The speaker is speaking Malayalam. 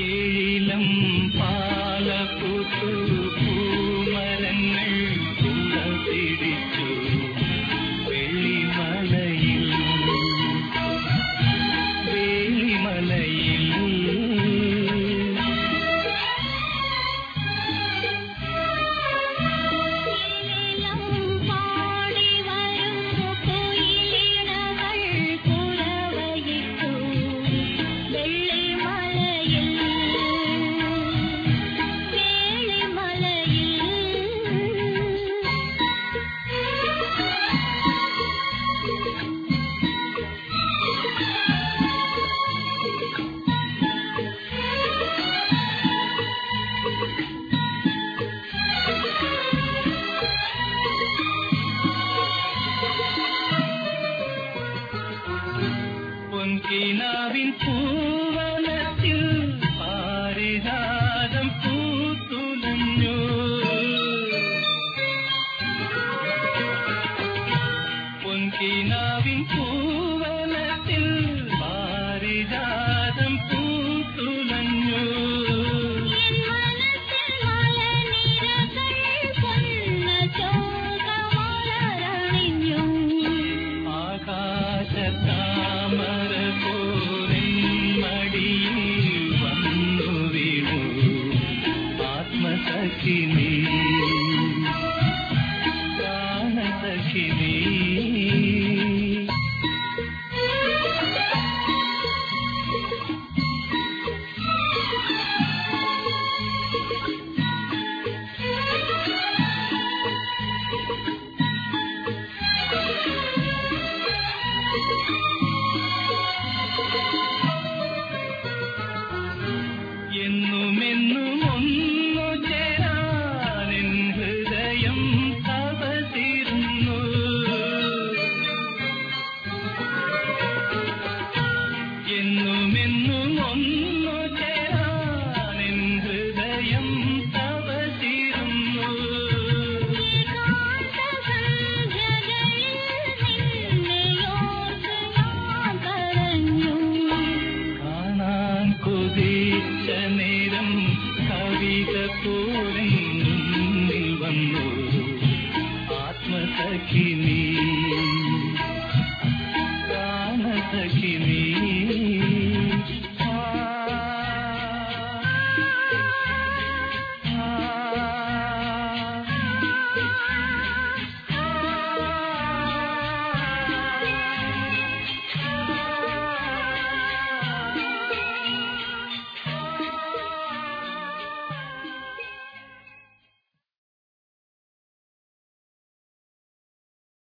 ఏళిలం పాలపుతూ வீணாவின் பூ ಕಿವಿ ಜಾನದ ಕಿವಿ പൂരം മുന്നിൽ വന്നു. ആത്മസഖി